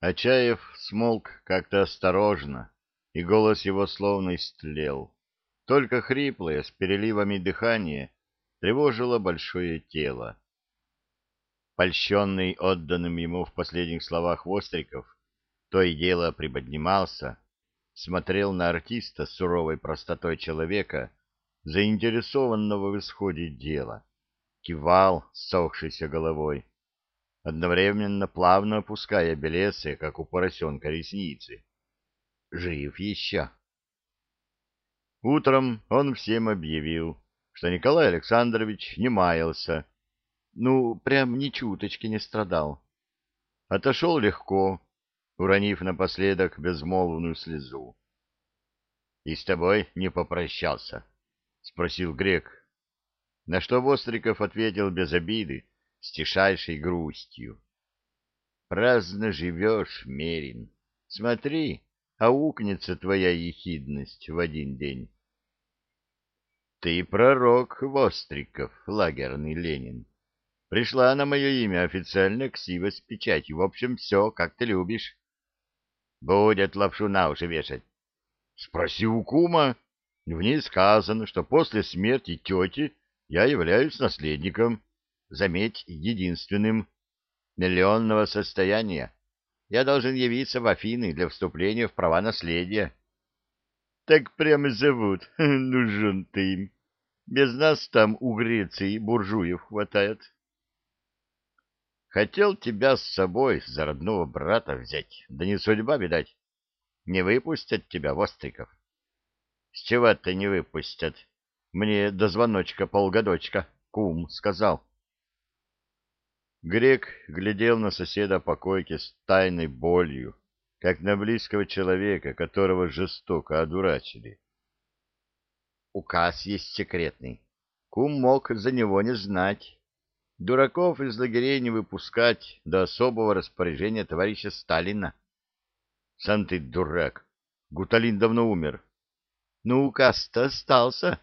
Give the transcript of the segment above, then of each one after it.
Очаев смолк как-то осторожно, и голос его словно истлел. Только хриплое, с переливами дыхания, тревожило большое тело. Польщенный отданным ему в последних словах Востриков, то и дело приподнимался, смотрел на артиста с суровой простотой человека, заинтересованного в исходе дела, кивал сохшейся головой, одновременно плавно опуская белесы, как у поросенка ресницы. Жив еще. Утром он всем объявил, что Николай Александрович не маялся, ну, прям ни чуточки не страдал. Отошел легко, уронив напоследок безмолвную слезу. — И с тобой не попрощался? — спросил грек. На что Востриков ответил без обиды, с тишайшей грустью. — Праздно живешь, Мерин. Смотри, аукнется твоя ехидность в один день. — Ты пророк, Востриков, лагерный Ленин. Пришла на мое имя официально ксива с печатью. В общем, все, как ты любишь. Будет лапшу на уши вешать. Спроси у кума. В ней сказано, что после смерти тети я являюсь наследником, заметь, единственным, миллионного состояния. Я должен явиться в Афины для вступления в права наследия. Так прямо зовут. Нужен ты им. Без нас там у Греции буржуев хватает. Хотел тебя с собой за родного брата взять, да не судьба, видать. Не выпустят тебя, Востриков. С чего-то не выпустят. Мне до звоночка полгодочка, кум сказал. Грек глядел на соседа по койке с тайной болью, как на близкого человека, которого жестоко одурачили. Указ есть секретный. Кум мог за него не знать. Дураков из лагерей не выпускать до особого распоряжения товарища Сталина. Сам ты дурак. Гуталин давно умер. Ну, указ-то остался.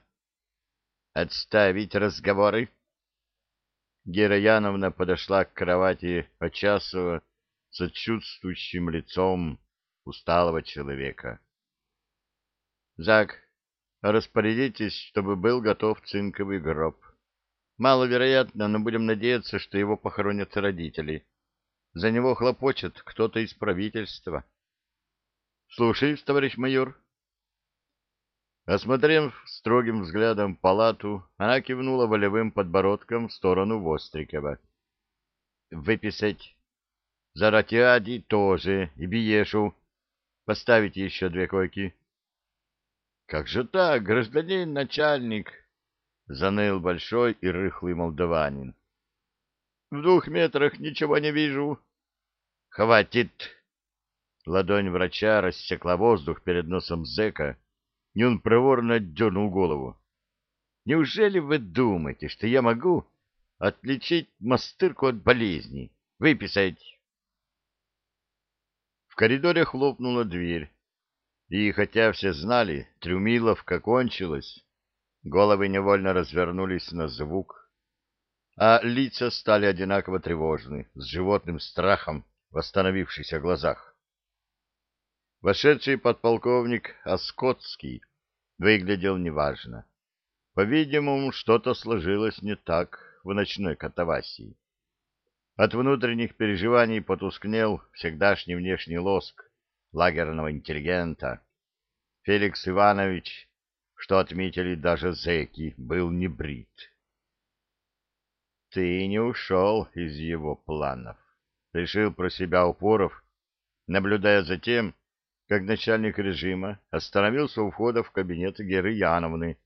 Отставить разговоры. Гера Яновна подошла к кровати Очасова с отчувствующим лицом усталого человека. — Зак, распорядитесь, чтобы был готов цинковый гроб. Маловероятно, но будем надеяться, что его похоронят родители. За него хлопочет кто-то из правительства. Слушаюсь, товарищ майор. Осмотрев строгим взглядом палату, она кивнула волевым подбородком в сторону Вострикова. Выписать. За Ратиади тоже, и Биешу. Поставить еще две койки. Как же так, гражданин начальник? — заныл большой и рыхлый молдаванин. — В двух метрах ничего не вижу. — Хватит! Ладонь врача рассекла воздух перед носом зэка, и он проворно отдернул голову. — Неужели вы думаете, что я могу отличить мастырку от болезни? Выписать! В коридоре хлопнула дверь, и, хотя все знали, Трюмиловка кончилась, Головы невольно развернулись на звук, а лица стали одинаково тревожны, с животным страхом в остановившихся глазах. Вошедший подполковник Оскотский выглядел неважно. По-видимому, что-то сложилось не так в ночной катавасии. От внутренних переживаний потускнел всегдашний внешний лоск лагерного интеллигента. Феликс Иванович что отметили даже зэки, был не брит. Ты не ушел из его планов, решил про себя Упоров, наблюдая за тем, как начальник режима остановился у входа в кабинет Геры Яновны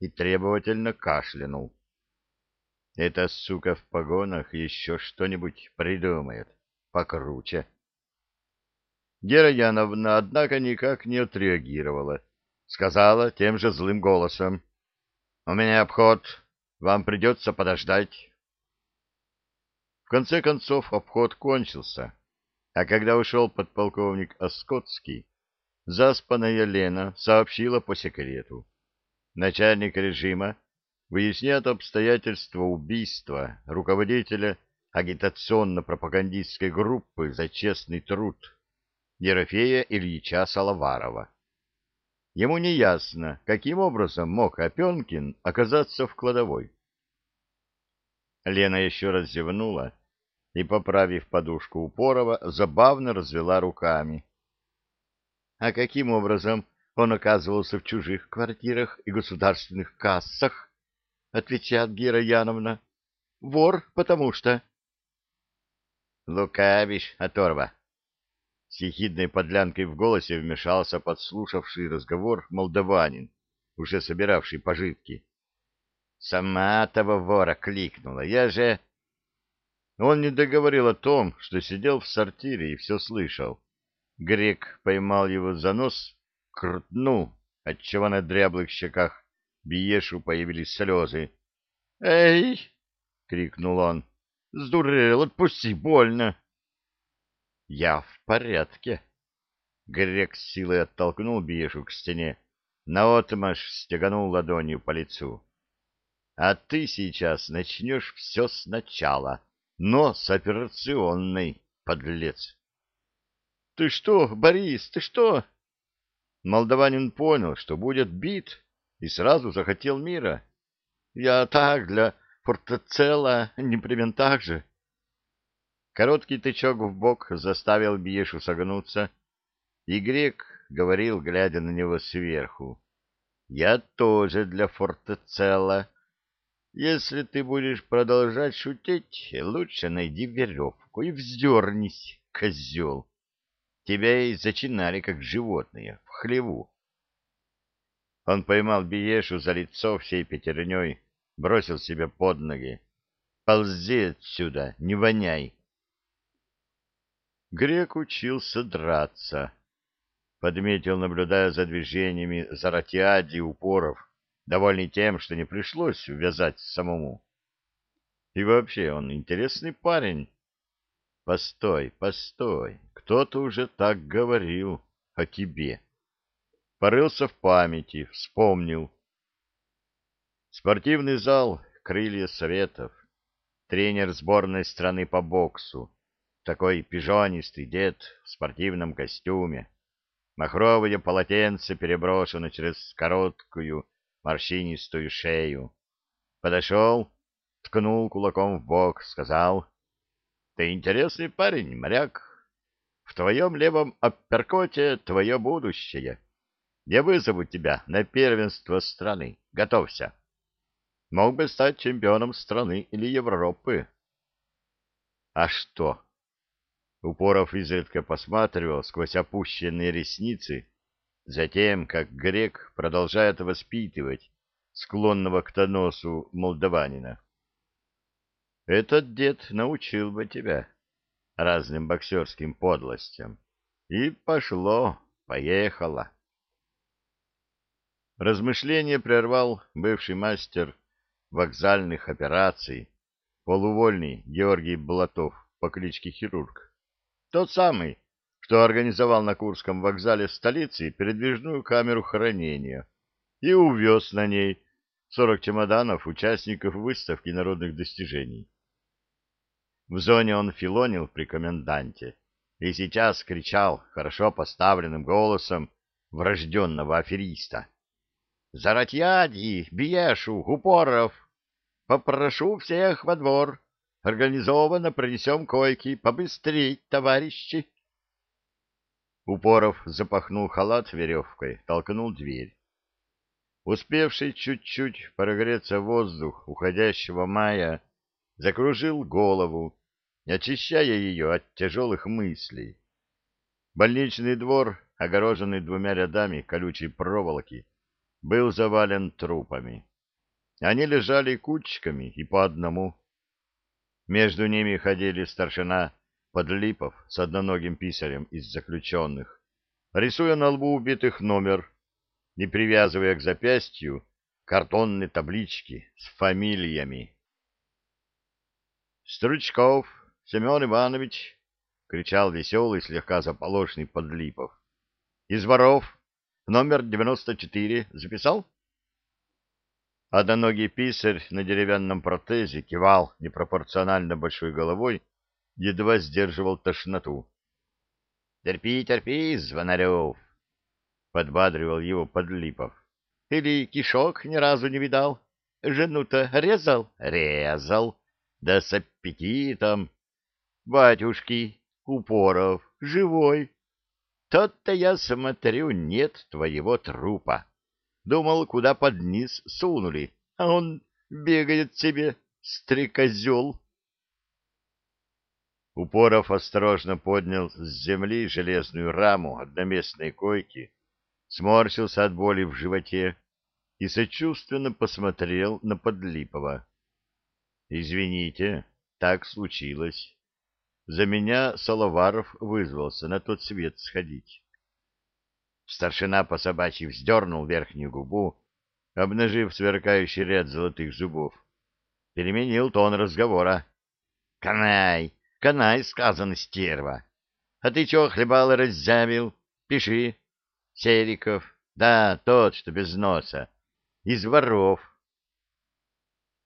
и требовательно кашлянул. Эта сука в погонах еще что-нибудь придумает покруче. Гера Яновна, однако, никак не отреагировала сказала тем же злым голосом. — У меня обход, вам придется подождать. В конце концов обход кончился, а когда ушел подполковник Оскотский, заспанная Лена сообщила по секрету. Начальник режима выясняет обстоятельства убийства руководителя агитационно-пропагандистской группы «За честный труд» Ерофея Ильича Салаварова. Ему не ясно, каким образом мог Опенкин оказаться в кладовой. Лена еще раз зевнула и, поправив подушку Упорова, забавно развела руками. — А каким образом он оказывался в чужих квартирах и государственных кассах? — отвечает Гера Яновна. — Вор, потому что... — Лукавишь, оторва! С ехидной подлянкой в голосе вмешался подслушавший разговор молдаванин, уже собиравший пожитки. «Сама того вора кликнула, я же...» Он не договорил о том, что сидел в сортире и все слышал. Грек поймал его за нос, крутнул, отчего на дряблых щеках Биешу появились слезы. «Эй!» — крикнул он. «Сдурел, отпусти, больно!» Я в порядке. Грек с силой оттолкнул Биешу к стене, наотмашь стеганул ладонью по лицу. А ты сейчас начнешь все сначала, но с операционной, подлец. Ты что, Борис, ты что? Молдаванин понял, что будет бит, и сразу захотел мира. Я так для фортецела, непременно так же. Короткий тычок в бок заставил Биешу согнуться, и грек говорил, глядя на него сверху. — Я тоже для фортецела. Если ты будешь продолжать шутить, лучше найди веревку и вздернись, козел. Тебя и зачинали, как животные, в хлеву. Он поймал Биешу за лицо всей пятерней, бросил себе под ноги. — Ползи отсюда, не воняй! Грек учился драться. Подметил, наблюдая за движениями Заратиади упоров, довольный тем, что не пришлось ввязать самому. И вообще он интересный парень. Постой, постой, кто-то уже так говорил о тебе. Порылся в памяти, вспомнил. Спортивный зал «Крылья Советов», тренер сборной страны по боксу, такой пижонистый дед в спортивном костюме. Махровое полотенце переброшено через короткую морщинистую шею. Подошел, ткнул кулаком в бок, сказал, «Ты интересный парень, моряк. В твоем левом апперкоте твое будущее. Я вызову тебя на первенство страны. Готовься. Мог бы стать чемпионом страны или Европы». «А что?» Упоров изредка посматривал сквозь опущенные ресницы, затем, как грек продолжает воспитывать склонного к тоносу молдаванина. Этот дед научил бы тебя разным боксерским подлостям. И пошло, поехало. Размышление прервал бывший мастер вокзальных операций, полувольный Георгий Блатов по кличке Хирург. Тот самый, что организовал на Курском вокзале столицы передвижную камеру хранения и увез на ней 40 чемоданов участников выставки народных достижений. В зоне он филонил при коменданте и сейчас кричал хорошо поставленным голосом врожденного афериста. «Заратьяди, Биешу, Упоров! Попрошу всех во двор!» Организованно пронесем койки. Побыстрей, товарищи. Упоров запахнул халат веревкой, толкнул дверь. Успевший чуть-чуть прогреться воздух уходящего мая закружил голову, очищая ее от тяжелых мыслей. Больничный двор, огороженный двумя рядами колючей проволоки, был завален трупами. Они лежали кучками и по одному. Между ними ходили старшина Подлипов с одноногим писарем из заключенных, рисуя на лбу убитых номер и привязывая к запястью картонные таблички с фамилиями. «Стручков Семен Иванович!» — кричал веселый, слегка заполошный Подлипов. «Из воров номер девяносто четыре записал?» Одноногий писарь на деревянном протезе кивал непропорционально большой головой, едва сдерживал тошноту. Терпи, терпи, Звонарев, — подбадривал его Подлипов. Или кишок ни разу не видал? Жену-то резал? Резал. Да с аппетитом. Батюшки, Упоров, живой. Тот-то я смотрю, нет твоего трупа. Думал, куда под низ сунули, а он бегает себе, стрекозел. Упоров осторожно поднял с земли железную раму одноместной койки, сморщился от боли в животе и сочувственно посмотрел на Подлипова. — Извините, так случилось. За меня Соловаров вызвался на тот свет сходить. Старшина по собачьи вздернул верхнюю губу, обнажив сверкающий ряд золотых зубов. Переменил тон разговора. — Канай, канай, сказано, стерва. А ты чего хлебал и раззявил? Пиши. Сериков. Да, тот, что без носа. Из воров.